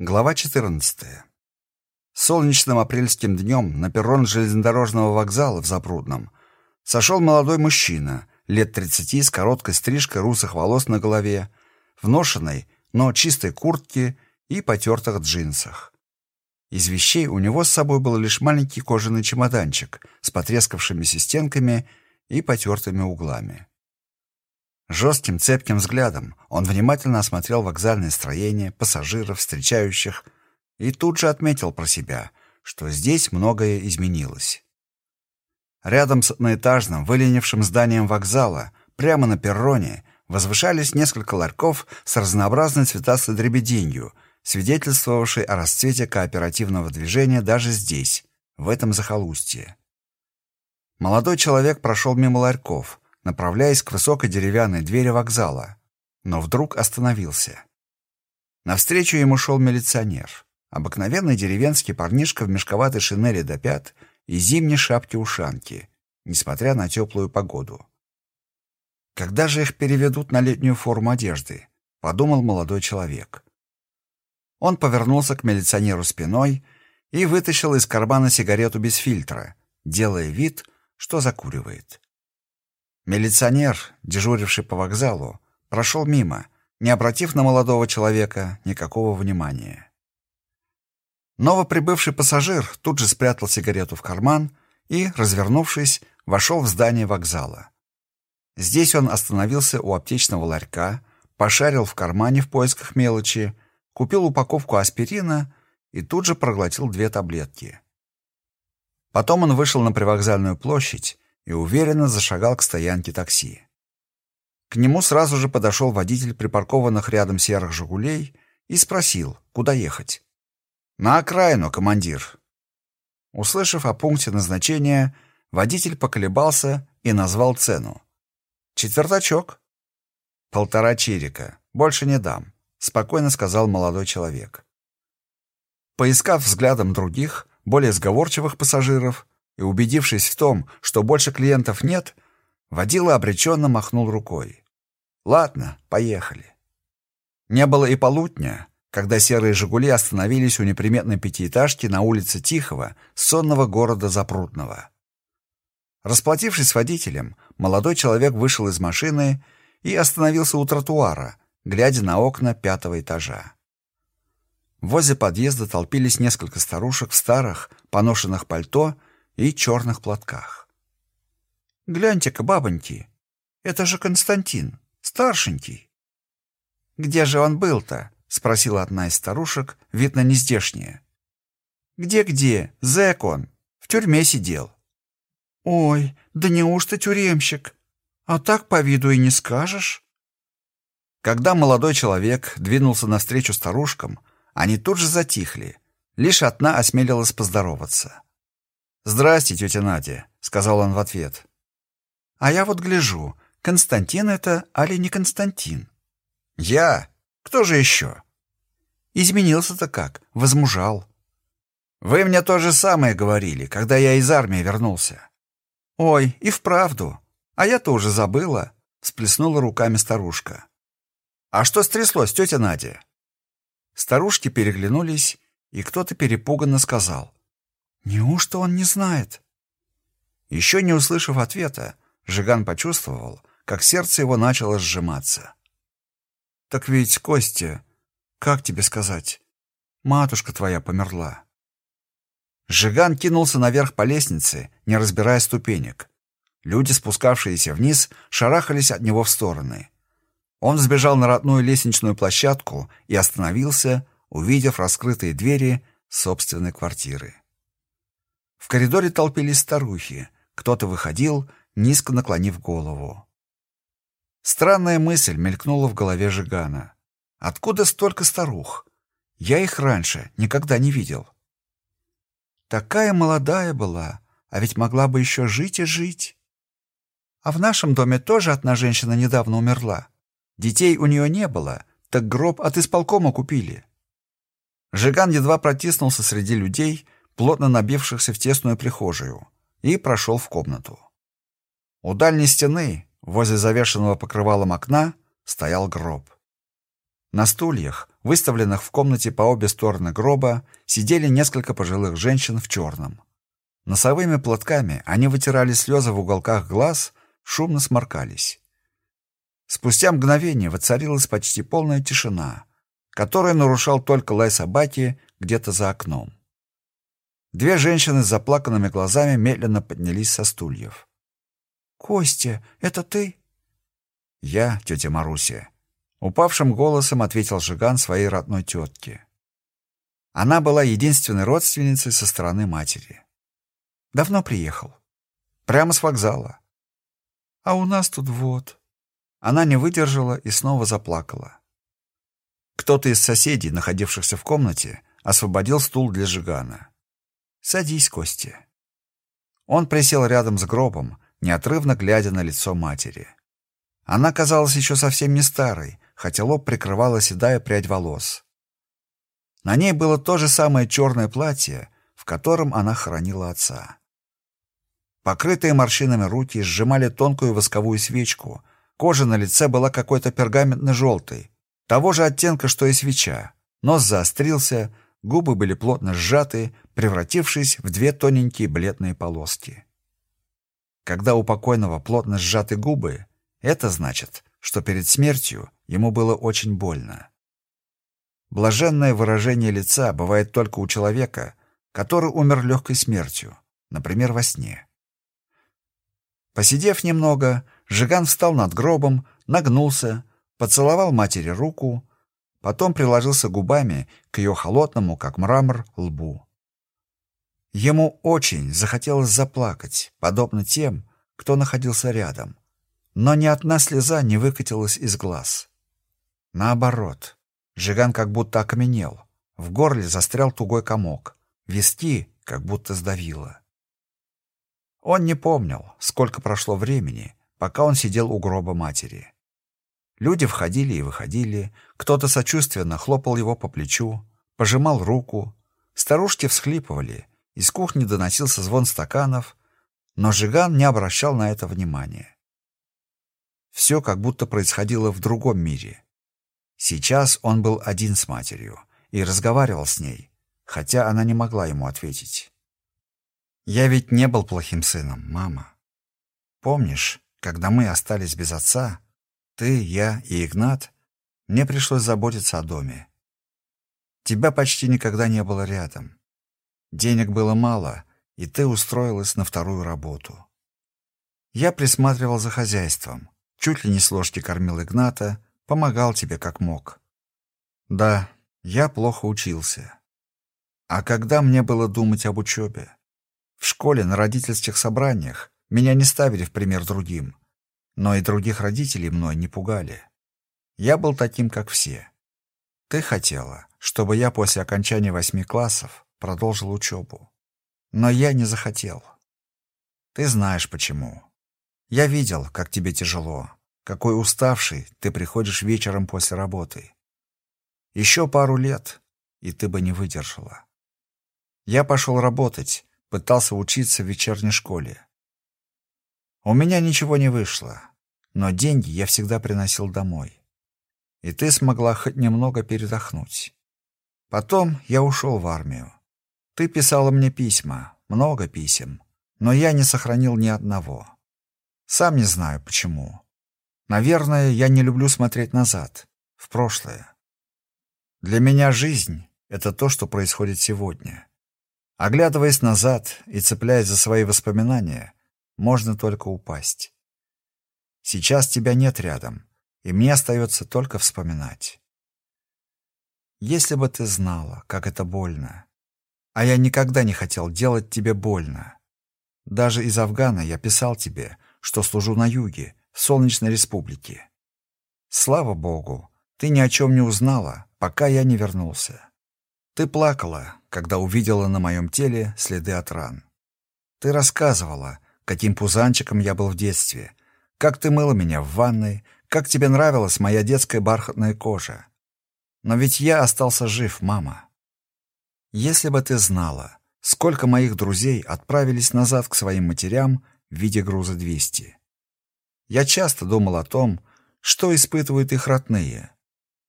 Глава 14. Солнечным апрельским днем на перрон железнодорожного вокзала в Запрудном сошел молодой мужчина, лет 30 с короткой стрижкой русых волос на голове, в ношенной, но чистой куртке и потертых джинсах. Из вещей у него с собой был лишь маленький кожаный чемоданчик с потрескавшимися стенками и потертыми углами. Жестким, цепким взглядом он внимательно осмотрел вокзальное строение, пассажиров, встречающих, и тут же отметил про себя, что здесь многое изменилось. Рядом с одноэтажным, выленившим зданием вокзала, прямо на перроне, возвышались несколько ларьков с разнообразной цветастой дребеденью, свидетельствовавшей о расцвете кооперативного движения даже здесь, в этом захолустье. Молодой человек прошел мимо ларьков — направляясь к высокой деревянной двери вокзала, но вдруг остановился. Навстречу ему шел милиционер, обыкновенный деревенский парнишка в мешковатой шинели до пят и зимней шапке-ушанки, несмотря на теплую погоду. «Когда же их переведут на летнюю форму одежды?» — подумал молодой человек. Он повернулся к милиционеру спиной и вытащил из кармана сигарету без фильтра, делая вид, что закуривает. Милиционер, дежуривший по вокзалу, прошел мимо, не обратив на молодого человека никакого внимания. Новоприбывший пассажир тут же спрятал сигарету в карман и, развернувшись, вошел в здание вокзала. Здесь он остановился у аптечного ларька, пошарил в кармане в поисках мелочи, купил упаковку аспирина и тут же проглотил две таблетки. Потом он вышел на привокзальную площадь и уверенно зашагал к стоянке такси. К нему сразу же подошел водитель припаркованных рядом серых «Жигулей» и спросил, куда ехать. «На окраину, командир». Услышав о пункте назначения, водитель поколебался и назвал цену. «Четвертачок». «Полтора чирика. Больше не дам», — спокойно сказал молодой человек. Поискав взглядом других, более сговорчивых пассажиров, и, убедившись в том, что больше клиентов нет, водила обреченно махнул рукой. «Ладно, поехали». Не было и полутня, когда серые «Жигули» остановились у неприметной пятиэтажки на улице Тихого, сонного города Запрудного. Расплатившись с водителем, молодой человек вышел из машины и остановился у тротуара, глядя на окна пятого этажа. Возле подъезда толпились несколько старушек в старых, поношенных пальто и черных платках. «Гляньте-ка, бабоньки, это же Константин, старшенький». «Где же он был-то?» — спросила одна из старушек, видно, нездешняя. «Где-где? Зэк он. В тюрьме сидел». «Ой, да неужто тюремщик? А так по виду и не скажешь». Когда молодой человек двинулся навстречу старушкам, они тут же затихли. Лишь одна осмелилась поздороваться. «Здрасте, тетя Надя», — сказал он в ответ. «А я вот гляжу, Константин это, али не Константин?» «Я? Кто же еще?» «Изменился-то как, возмужал». «Вы мне то же самое говорили, когда я из армии вернулся». «Ой, и вправду. А я-то уже забыла», — всплеснула руками старушка. «А что стряслось, тетя Надя?» Старушки переглянулись, и кто-то перепуганно сказал. Неужто он не знает? Еще не услышав ответа, Жиган почувствовал, как сердце его начало сжиматься. «Так ведь, Костя, как тебе сказать? Матушка твоя померла». Жиган кинулся наверх по лестнице, не разбирая ступенек. Люди, спускавшиеся вниз, шарахались от него в стороны. Он сбежал на родную лестничную площадку и остановился, увидев раскрытые двери собственной квартиры. В коридоре толпились старухи. Кто-то выходил, низко наклонив голову. Странная мысль мелькнула в голове Жигана. Откуда столько старух? Я их раньше никогда не видел. Такая молодая была, а ведь могла бы еще жить и жить. А в нашем доме тоже одна женщина недавно умерла. Детей у нее не было, так гроб от исполкома купили. Жиган едва протиснулся среди людей, плотно набившихся в тесную прихожую, и прошел в комнату. У дальней стены, возле завешенного покрывалом окна, стоял гроб. На стульях, выставленных в комнате по обе стороны гроба, сидели несколько пожилых женщин в черном. Носовыми платками они вытирали слезы в уголках глаз, шумно сморкались. Спустя мгновение воцарилась почти полная тишина, которую нарушал только лай собаки где-то за окном. Две женщины с заплаканными глазами медленно поднялись со стульев. «Костя, это ты?» «Я, тетя Маруся», — упавшим голосом ответил Жиган своей родной тетке. Она была единственной родственницей со стороны матери. «Давно приехал?» «Прямо с вокзала». «А у нас тут вот...» Она не выдержала и снова заплакала. Кто-то из соседей, находившихся в комнате, освободил стул для Жигана. «Садись, Костя». Он присел рядом с гробом, неотрывно глядя на лицо матери. Она казалась еще совсем не старой, хотя лоб прикрывала седая прядь волос. На ней было то же самое черное платье, в котором она хоронила отца. Покрытые морщинами руки сжимали тонкую восковую свечку, кожа на лице была какой-то пергаментно-желтой, того же оттенка, что и свеча. Нос заострился, губы были плотно сжаты, превратившись в две тоненькие бледные полоски. Когда у покойного плотно сжаты губы, это значит, что перед смертью ему было очень больно. Блаженное выражение лица бывает только у человека, который умер легкой смертью, например, во сне. Посидев немного, Жиган встал над гробом, нагнулся, поцеловал матери руку, потом приложился губами к ее холодному, как мрамор, лбу. Ему очень захотелось заплакать, подобно тем, кто находился рядом. Но ни одна слеза не выкатилась из глаз. Наоборот, Жиган как будто окаменел. В горле застрял тугой комок. Виски как будто сдавило. Он не помнил, сколько прошло времени, пока он сидел у гроба матери. Люди входили и выходили, кто-то сочувственно хлопал его по плечу, пожимал руку, старушки всхлипывали, из кухни доносился звон стаканов, но Жиган не обращал на это внимания. Все как будто происходило в другом мире. Сейчас он был один с матерью и разговаривал с ней, хотя она не могла ему ответить. «Я ведь не был плохим сыном, мама. Помнишь, когда мы остались без отца, ты, я и Игнат, мне пришлось заботиться о доме. Тебя почти никогда не было рядом. Денег было мало, и ты устроилась на вторую работу. Я присматривал за хозяйством, чуть ли не с ложки кормил Игната, помогал тебе как мог. Да, я плохо учился. А когда мне было думать об учебе? В школе на родительских собраниях меня не ставили в пример другим но и других родителей мной не пугали. Я был таким, как все. Ты хотела, чтобы я после окончания восьми классов продолжил учебу. Но я не захотел. Ты знаешь почему. Я видел, как тебе тяжело, какой уставший ты приходишь вечером после работы. Еще пару лет, и ты бы не выдержала. Я пошел работать, пытался учиться в вечерней школе. У меня ничего не вышло но деньги я всегда приносил домой. И ты смогла хоть немного передохнуть. Потом я ушел в армию. Ты писала мне письма, много писем, но я не сохранил ни одного. Сам не знаю, почему. Наверное, я не люблю смотреть назад, в прошлое. Для меня жизнь — это то, что происходит сегодня. Оглядываясь назад и цепляясь за свои воспоминания, можно только упасть. Сейчас тебя нет рядом, и мне остается только вспоминать. Если бы ты знала, как это больно. А я никогда не хотел делать тебе больно. Даже из Афгана я писал тебе, что служу на юге, в Солнечной Республике. Слава Богу, ты ни о чем не узнала, пока я не вернулся. Ты плакала, когда увидела на моем теле следы от ран. Ты рассказывала, каким пузанчиком я был в детстве, как ты мыла меня в ванной, как тебе нравилась моя детская бархатная кожа. Но ведь я остался жив, мама. Если бы ты знала, сколько моих друзей отправились назад к своим матерям в виде груза 200. Я часто думал о том, что испытывают их родные.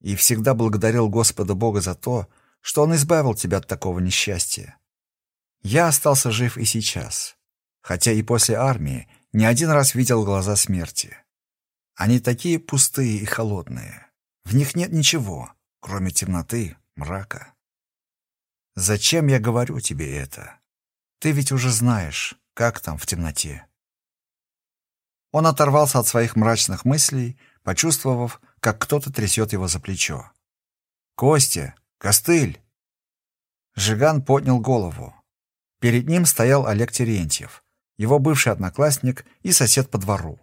и всегда благодарил Господа Бога за то, что Он избавил тебя от такого несчастья. Я остался жив и сейчас, хотя и после армии не один раз видел глаза смерти. Они такие пустые и холодные. В них нет ничего, кроме темноты, мрака. Зачем я говорю тебе это? Ты ведь уже знаешь, как там в темноте. Он оторвался от своих мрачных мыслей, почувствовав, как кто-то трясет его за плечо. «Костя! Костыль!» Жиган поднял голову. Перед ним стоял Олег Терентьев, его бывший одноклассник и сосед по двору.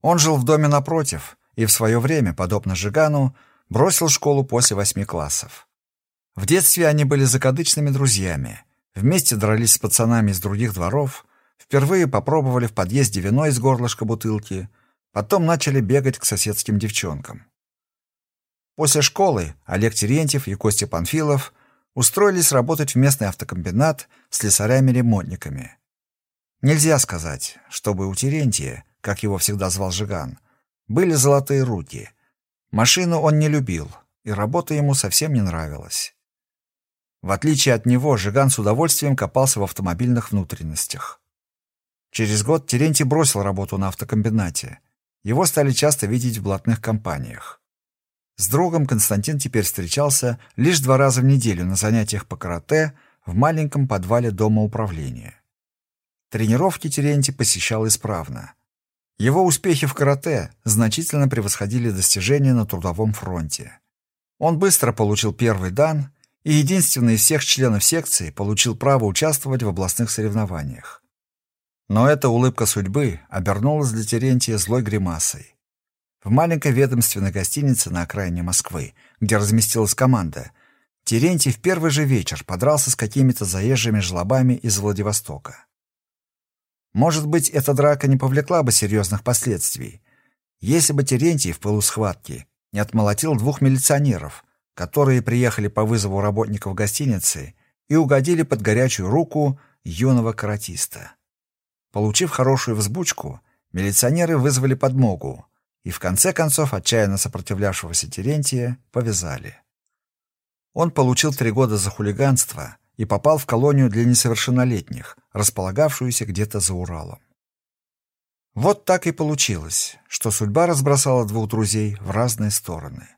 Он жил в доме напротив и в свое время, подобно Жигану, бросил школу после восьми классов. В детстве они были закадычными друзьями, вместе дрались с пацанами из других дворов, впервые попробовали в подъезде вино из горлышка бутылки, потом начали бегать к соседским девчонкам. После школы Олег Терентьев и Костя Панфилов устроились работать в местный автокомбинат с слесарями-ремонтниками. Нельзя сказать, чтобы у Терентия, как его всегда звал Жиган, были золотые руки. Машину он не любил, и работа ему совсем не нравилась. В отличие от него, Жиган с удовольствием копался в автомобильных внутренностях. Через год Терентий бросил работу на автокомбинате. Его стали часто видеть в блатных компаниях. С другом Константин теперь встречался лишь два раза в неделю на занятиях по карате в маленьком подвале дома управления. Тренировки Терентий посещал исправно. Его успехи в карате значительно превосходили достижения на трудовом фронте. Он быстро получил первый дан и единственный из всех членов секции получил право участвовать в областных соревнованиях. Но эта улыбка судьбы обернулась для Терентия злой гримасой. В маленькой ведомственной гостинице на окраине Москвы, где разместилась команда, Терентий в первый же вечер подрался с какими-то заезжими жлобами из Владивостока. Может быть, эта драка не повлекла бы серьезных последствий, если бы Терентий в полусхватке не отмолотил двух милиционеров, которые приехали по вызову работников гостиницы и угодили под горячую руку юного каратиста. Получив хорошую взбучку, милиционеры вызвали подмогу, и в конце концов отчаянно сопротивлявшегося Терентия повязали. Он получил три года за хулиганство и попал в колонию для несовершеннолетних, располагавшуюся где-то за Уралом. Вот так и получилось, что судьба разбросала двух друзей в разные стороны.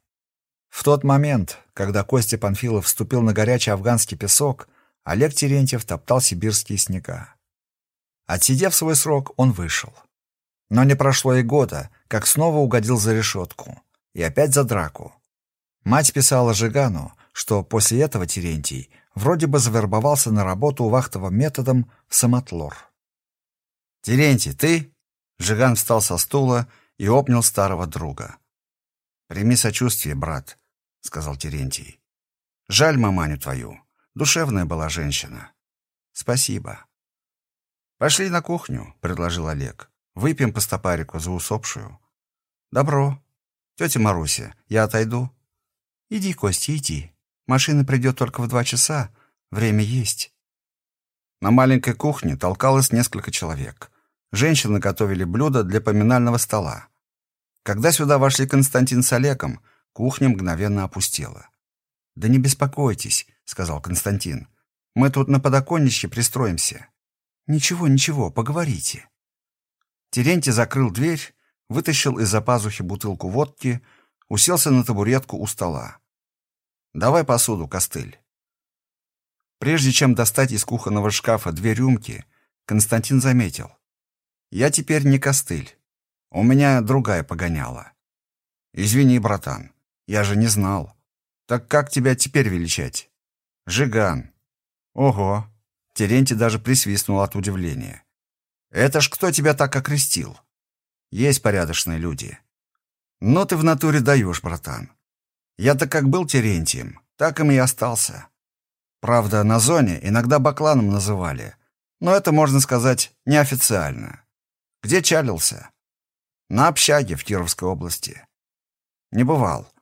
В тот момент, когда Костя Панфилов вступил на горячий афганский песок, Олег Терентьев топтал сибирские снега. Отсидев свой срок, он вышел. Но не прошло и года, как снова угодил за решетку. И опять за драку. Мать писала Жигану, что после этого Терентий вроде бы завербовался на работу вахтовым методом в Самотлор. «Терентий, ты?» Жиган встал со стула и обнял старого друга. «Прими сочувствие, брат», — сказал Терентий. «Жаль маманю твою. Душевная была женщина». «Спасибо». «Пошли на кухню», — предложил Олег. «Выпьем по стопарику за усопшую». «Добро. Тетя Маруся, я отойду?» «Иди, Костя, иди. Машина придет только в два часа. Время есть». На маленькой кухне толкалось несколько человек. Женщины готовили блюда для поминального стола. Когда сюда вошли Константин с Олегом, кухня мгновенно опустела. «Да не беспокойтесь», — сказал Константин. «Мы тут на подоконнике пристроимся». «Ничего, ничего, поговорите». Терентий закрыл дверь, вытащил из-за пазухи бутылку водки, уселся на табуретку у стола. «Давай посуду, костыль». Прежде чем достать из кухонного шкафа две рюмки, Константин заметил. «Я теперь не костыль. У меня другая погоняла». «Извини, братан, я же не знал. Так как тебя теперь величать?» «Жиган». «Ого!» Терентий даже присвистнул от удивления. «Это ж кто тебя так окрестил?» «Есть порядочные люди». «Но ты в натуре даешь, братан. Я-то как был Терентием, так им и остался. Правда, на зоне иногда бакланом называли, но это, можно сказать, неофициально. Где чалился? На общаге в Кировской области. Не бывал.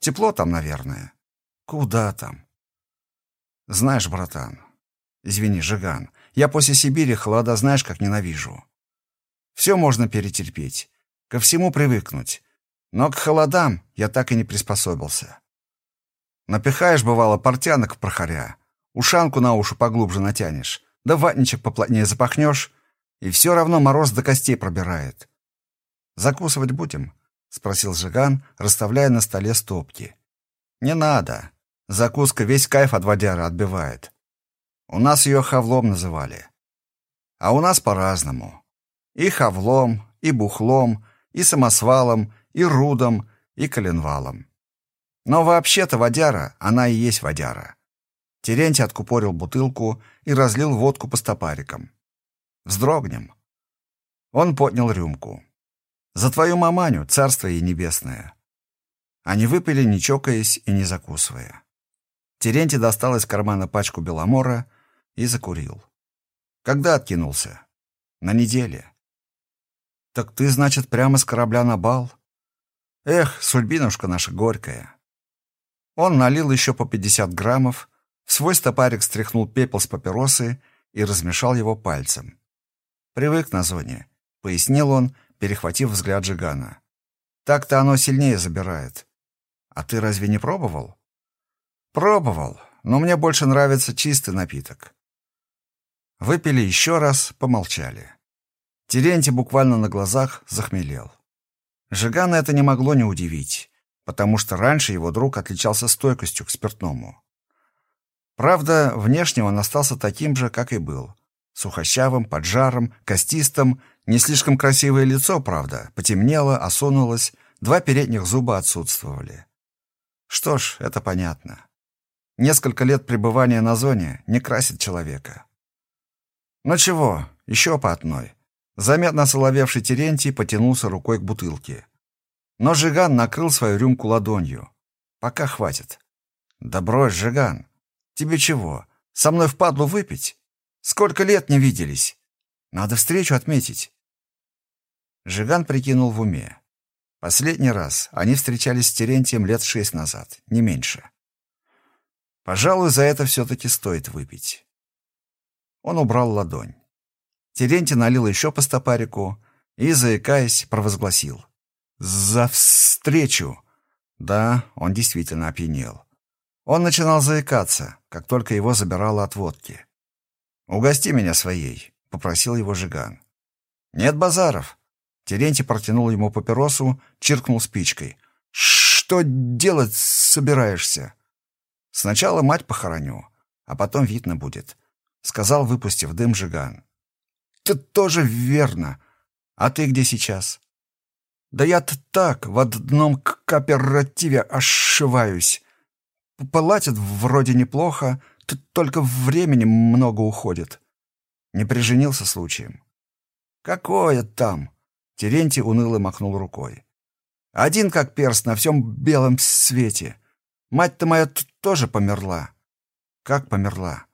Тепло там, наверное. Куда там? Знаешь, братан, извини, Жиган, я после Сибири холода знаешь, как ненавижу. Все можно перетерпеть, ко всему привыкнуть. Но к холодам я так и не приспособился. Напихаешь, бывало, портянок в прохоря, ушанку на уши поглубже натянешь, да ватничек поплотнее запахнешь, и все равно мороз до костей пробирает. «Закусывать будем?» — спросил Жиган, расставляя на столе стопки. «Не надо. Закуска весь кайф от водяра отбивает. У нас ее хавлом называли. А у нас по-разному. И хавлом, и бухлом, и самосвалом, и рудом, и коленвалом. Но вообще-то водяра, она и есть водяра. Терентий откупорил бутылку и разлил водку по стопарикам. Вздрогнем. Он поднял рюмку. «За твою маманю, царство ей небесное!» Они выпили, не чокаясь и не закусывая. Терентий достал из кармана пачку беломора и закурил. «Когда откинулся?» «На неделе». «Так ты, значит, прямо с корабля на бал?» «Эх, сульбинушка наша горькая!» Он налил еще по 50 граммов, в свой стопарик стряхнул пепел с папиросы и размешал его пальцем. «Привык на зоне», — пояснил он, перехватив взгляд Жигана. «Так-то оно сильнее забирает. А ты разве не пробовал?» «Пробовал, но мне больше нравится чистый напиток». Выпили еще раз, помолчали. Терентий буквально на глазах захмелел. Жигана это не могло не удивить потому что раньше его друг отличался стойкостью к спиртному. Правда, внешне он остался таким же, как и был. Сухощавым, поджаром, костистым, не слишком красивое лицо, правда, потемнело, осунулось, два передних зуба отсутствовали. Что ж, это понятно. Несколько лет пребывания на зоне не красит человека. Ну чего, еще по одной. Заметно соловевший Терентий потянулся рукой к бутылке. Но Жиган накрыл свою рюмку ладонью. «Пока хватит». «Да брось, Жиган. Тебе чего? Со мной впадлу выпить? Сколько лет не виделись? Надо встречу отметить». Жиган прикинул в уме. Последний раз они встречались с Терентием лет шесть назад, не меньше. Пожалуй, за это все-таки стоит выпить. Он убрал ладонь. Терентий налил еще по стопарику и, заикаясь, провозгласил. «За встречу!» Да, он действительно опьянел. Он начинал заикаться, как только его забирало от водки. «Угости меня своей», — попросил его Жиган. «Нет базаров». Терентий протянул ему папиросу, чиркнул спичкой. «Что делать собираешься?» «Сначала мать похороню, а потом видно будет», — сказал, выпустив дым Жиган. «Это тоже верно. А ты где сейчас?» Да я-то так, в одном кооперативе ошиваюсь. Платят вроде неплохо, только времени много уходит. Не приженился случаем. Какое там? Терентий уныло махнул рукой. Один как перст на всем белом свете. Мать-то моя тоже померла. Как померла?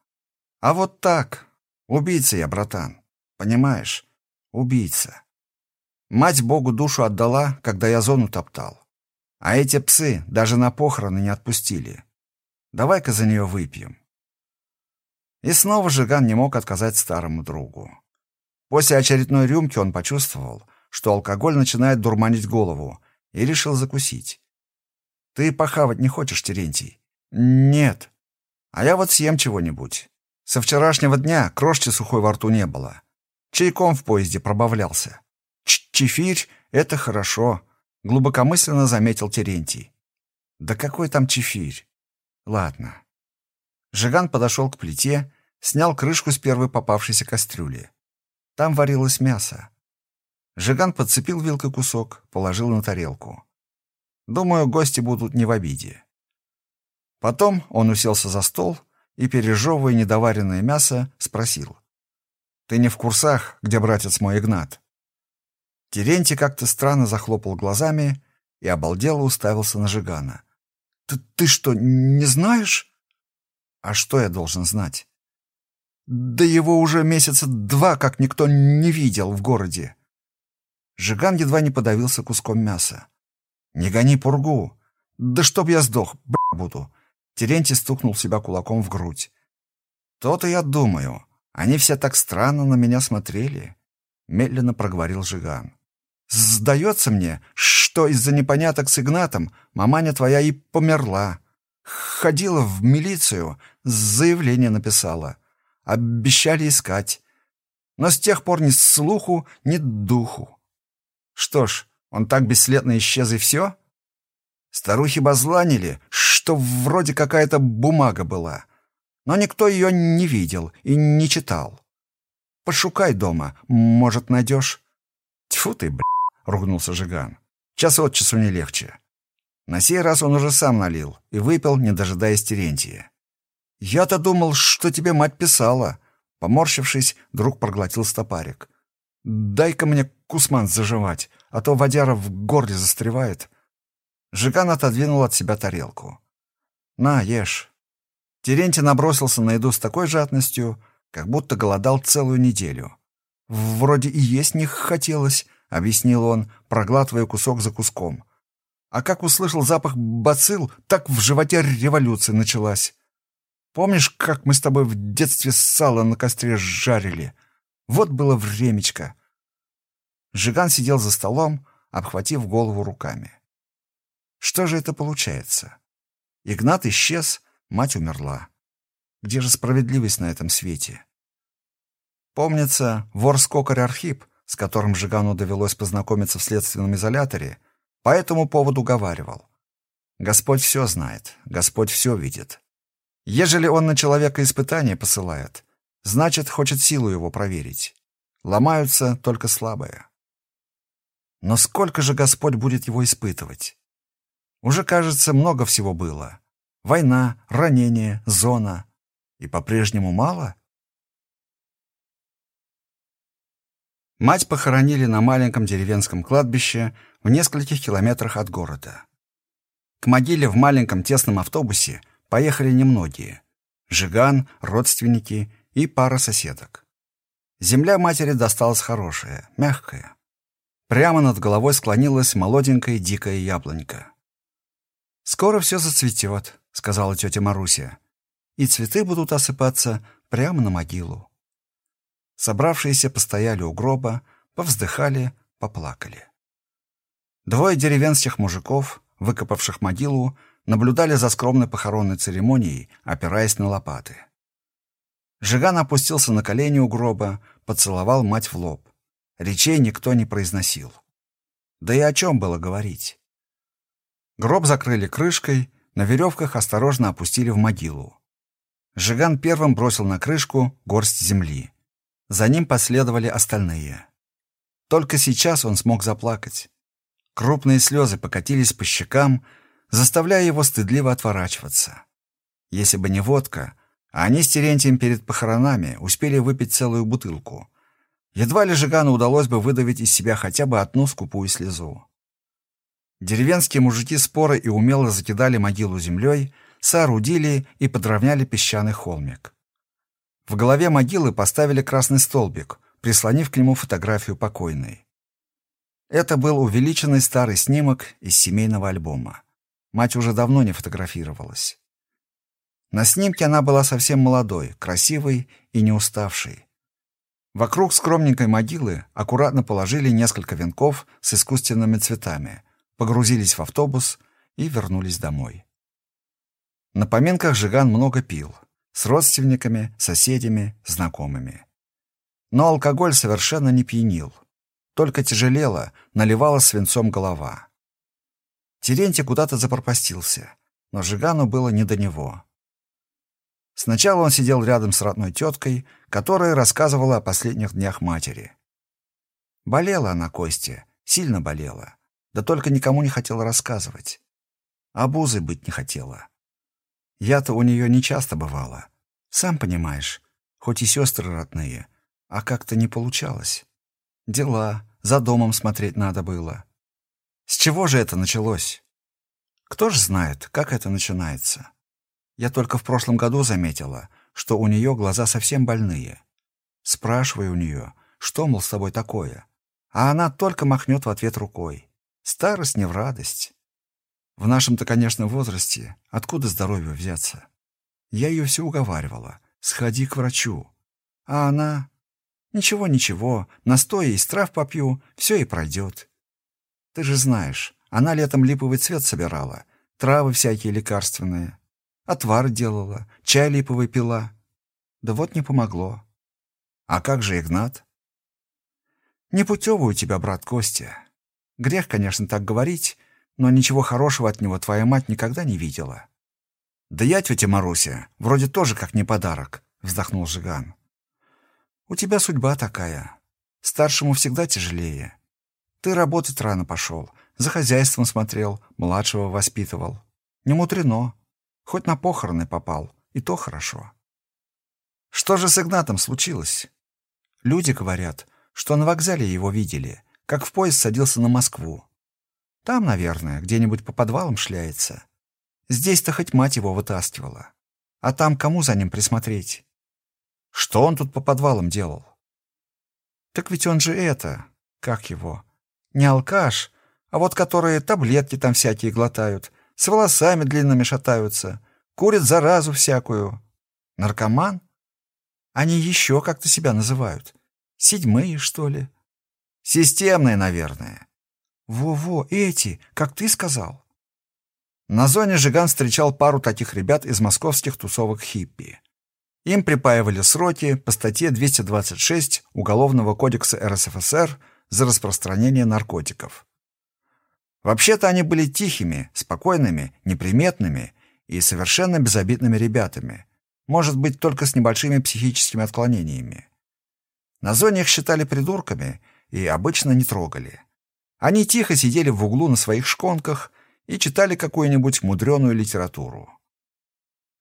А вот так. Убийца я, братан. Понимаешь? Убийца. Мать Богу душу отдала, когда я зону топтал. А эти псы даже на похороны не отпустили. Давай-ка за нее выпьем. И снова Жиган не мог отказать старому другу. После очередной рюмки он почувствовал, что алкоголь начинает дурманить голову, и решил закусить. «Ты похавать не хочешь, Терентий?» «Нет. А я вот съем чего-нибудь. Со вчерашнего дня крошки сухой во рту не было. Чайком в поезде пробавлялся. Чефирь — это хорошо, глубокомысленно заметил Терентий. Да какой там чефирь? Ладно. Жиган подошел к плите, снял крышку с первой попавшейся кастрюли. Там варилось мясо. Жиган подцепил вилкой кусок, положил на тарелку. Думаю, гости будут не в обиде. Потом он уселся за стол и, пережевывая недоваренное мясо, спросил. «Ты не в курсах, где братец мой Игнат?» Терентий как-то странно захлопал глазами и обалдело уставился на Жигана. «Ты, ты что, не знаешь?» «А что я должен знать?» «Да его уже месяца два как никто не видел в городе». Жиган едва не подавился куском мяса. «Не гони пургу! Да чтоб я сдох, б*** буду!» Терентий стукнул себя кулаком в грудь. «То-то я думаю. Они все так странно на меня смотрели», — медленно проговорил Жиган. Сдается мне, что из-за непоняток с Игнатом маманя твоя и померла. Ходила в милицию, заявление написала. Обещали искать. Но с тех пор ни слуху, ни духу. Что ж, он так бесследно исчез и все? Старухи базланили, что вроде какая-то бумага была. Но никто ее не видел и не читал. Пошукай дома, может, найдешь. Тьфу ты, бля, ругнулся Жиган. Час от часу не легче. На сей раз он уже сам налил и выпил, не дожидаясь Терентия. «Я-то думал, что тебе мать писала». Поморщившись, друг проглотил стопарик. «Дай-ка мне кусман заживать, а то водяра в горле застревает». Жиган отодвинул от себя тарелку. «На, ешь». Терентий набросился на еду с такой жадностью, как будто голодал целую неделю. «Вроде и есть не хотелось», — объяснил он, проглатывая кусок за куском. А как услышал запах бацилл, так в животе революция началась. Помнишь, как мы с тобой в детстве сало на костре жарили? Вот было времечко. Жиган сидел за столом, обхватив голову руками. Что же это получается? Игнат исчез, мать умерла. Где же справедливость на этом свете? Помнится, вор-скокарь Архип, с которым Жигану довелось познакомиться в следственном изоляторе, по этому поводу говаривал. Господь все знает, Господь все видит. Ежели он на человека испытание посылает, значит, хочет силу его проверить. Ломаются только слабые. Но сколько же Господь будет его испытывать? Уже, кажется, много всего было. Война, ранение, зона. И по-прежнему мало? Мать похоронили на маленьком деревенском кладбище в нескольких километрах от города. К могиле в маленьком тесном автобусе – Поехали немногие. Жиган, родственники и пара соседок. Земля матери досталась хорошая, мягкая. Прямо над головой склонилась молоденькая дикая яблонька. «Скоро все зацветет», — сказала тетя Маруся. «И цветы будут осыпаться прямо на могилу». Собравшиеся постояли у гроба, повздыхали, поплакали. Двое деревенских мужиков, выкопавших могилу, наблюдали за скромной похоронной церемонией, опираясь на лопаты. Жиган опустился на колени у гроба, поцеловал мать в лоб. Речей никто не произносил. Да и о чем было говорить? Гроб закрыли крышкой, на веревках осторожно опустили в могилу. Жиган первым бросил на крышку горсть земли. За ним последовали остальные. Только сейчас он смог заплакать. Крупные слезы покатились по щекам, заставляя его стыдливо отворачиваться. Если бы не водка, а они с Терентием перед похоронами успели выпить целую бутылку. Едва ли Жигану удалось бы выдавить из себя хотя бы одну скупую слезу. Деревенские мужики споры и умело закидали могилу землей, соорудили и подровняли песчаный холмик. В голове могилы поставили красный столбик, прислонив к нему фотографию покойной. Это был увеличенный старый снимок из семейного альбома. Мать уже давно не фотографировалась. На снимке она была совсем молодой, красивой и не уставшей. Вокруг скромненькой могилы аккуратно положили несколько венков с искусственными цветами, погрузились в автобус и вернулись домой. На поминках Жиган много пил. С родственниками, соседями, знакомыми. Но алкоголь совершенно не пьянил. Только тяжелела, наливала свинцом голова. Терентий куда-то запропастился, но Жигану было не до него. Сначала он сидел рядом с родной теткой, которая рассказывала о последних днях матери. Болела она, Костя, сильно болела, да только никому не хотела рассказывать. Обузой быть не хотела. Я-то у нее не часто бывала. Сам понимаешь, хоть и сестры родные, а как-то не получалось. Дела, за домом смотреть надо было. С чего же это началось? Кто ж знает, как это начинается? Я только в прошлом году заметила, что у нее глаза совсем больные. Спрашиваю у нее, что, мол, с тобой такое? А она только махнет в ответ рукой. Старость не в радость. В нашем-то, конечно, возрасте откуда здоровью взяться? Я ее все уговаривала. Сходи к врачу. А она... Ничего-ничего, настоя из трав попью, все и пройдет. Ты же знаешь, она летом липовый цвет собирала, травы всякие лекарственные. Отвар делала, чай липовый пила. Да вот не помогло. А как же Игнат? Непутевый у тебя, брат Костя. Грех, конечно, так говорить, но ничего хорошего от него твоя мать никогда не видела. Да я, тетя Маруся, вроде тоже как не подарок, вздохнул Жиган. У тебя судьба такая. Старшему всегда тяжелее. Ты работать рано пошел, за хозяйством смотрел, младшего воспитывал. Не мудрено. Хоть на похороны попал, и то хорошо. Что же с Игнатом случилось? Люди говорят, что на вокзале его видели, как в поезд садился на Москву. Там, наверное, где-нибудь по подвалам шляется. Здесь-то хоть мать его вытаскивала. А там кому за ним присмотреть? Что он тут по подвалам делал? Так ведь он же это, как его, не алкаш, а вот которые таблетки там всякие глотают, с волосами длинными шатаются, курят заразу всякую. Наркоман? Они еще как-то себя называют. Седьмые, что ли? Системные, наверное. Во-во, эти, как ты сказал. На зоне Жиган встречал пару таких ребят из московских тусовок хиппи. Им припаивали сроки по статье 226 Уголовного кодекса РСФСР за распространение наркотиков. Вообще-то они были тихими, спокойными, неприметными и совершенно безобидными ребятами, может быть, только с небольшими психическими отклонениями. На зоне их считали придурками и обычно не трогали. Они тихо сидели в углу на своих шконках и читали какую-нибудь мудреную литературу.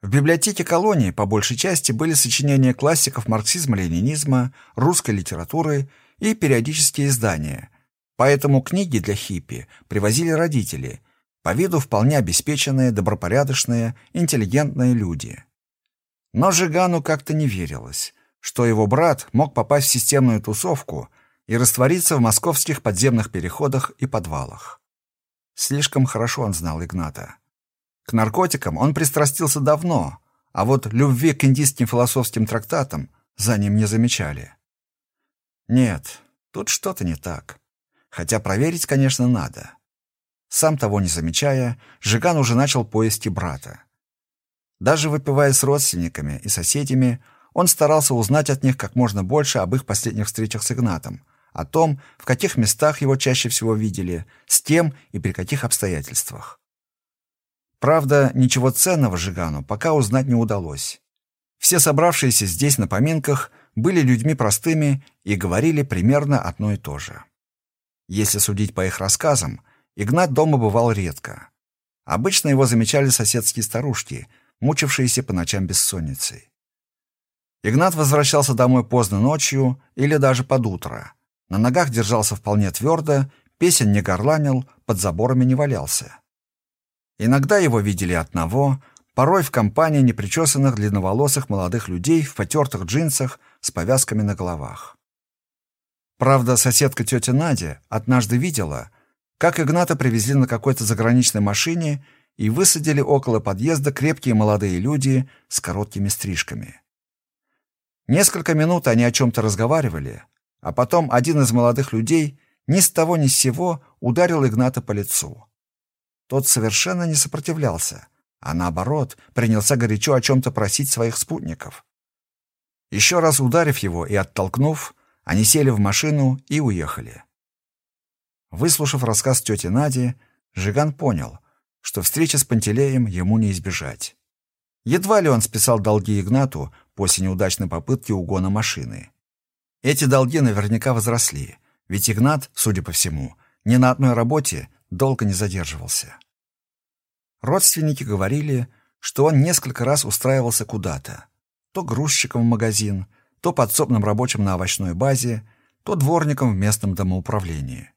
В библиотеке колонии по большей части были сочинения классиков марксизма-ленинизма, русской литературы и периодические издания, поэтому книги для хиппи привозили родители, по виду вполне обеспеченные, добропорядочные, интеллигентные люди. Но Жигану как-то не верилось, что его брат мог попасть в системную тусовку и раствориться в московских подземных переходах и подвалах. Слишком хорошо он знал Игната. К наркотикам он пристрастился давно, а вот любви к индийским философским трактатам за ним не замечали. Нет, тут что-то не так. Хотя проверить, конечно, надо. Сам того не замечая, Жиган уже начал поиски брата. Даже выпивая с родственниками и соседями, он старался узнать от них как можно больше об их последних встречах с Игнатом, о том, в каких местах его чаще всего видели, с кем и при каких обстоятельствах. Правда, ничего ценного Жигану пока узнать не удалось. Все собравшиеся здесь на поминках были людьми простыми и говорили примерно одно и то же. Если судить по их рассказам, Игнат дома бывал редко. Обычно его замечали соседские старушки, мучившиеся по ночам бессонницей. Игнат возвращался домой поздно ночью или даже под утро. На ногах держался вполне твердо, песен не горланил, под заборами не валялся. Иногда его видели одного, порой в компании непричесанных длинноволосых молодых людей в потертых джинсах с повязками на головах. Правда, соседка тетя Надя однажды видела, как Игната привезли на какой-то заграничной машине и высадили около подъезда крепкие молодые люди с короткими стрижками. Несколько минут они о чем-то разговаривали, а потом один из молодых людей ни с того ни с сего ударил Игната по лицу. Тот совершенно не сопротивлялся, а наоборот принялся горячо о чем-то просить своих спутников. Еще раз ударив его и оттолкнув, они сели в машину и уехали. Выслушав рассказ тети Нади, Жиган понял, что встречи с Пантелеем ему не избежать. Едва ли он списал долги Игнату после неудачной попытки угона машины. Эти долги наверняка возросли, ведь Игнат, судя по всему, ни на одной работе долго не задерживался. Родственники говорили, что он несколько раз устраивался куда-то. То грузчиком в магазин, то подсобным рабочим на овощной базе, то дворником в местном домоуправлении.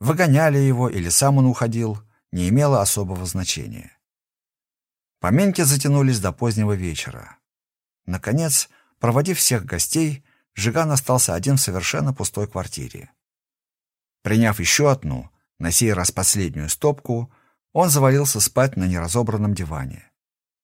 Выгоняли его или сам он уходил, не имело особого значения. Поминки затянулись до позднего вечера. Наконец, проводив всех гостей, Жиган остался один в совершенно пустой квартире. Приняв еще одну, на сей раз последнюю стопку, он завалился спать на неразобранном диване.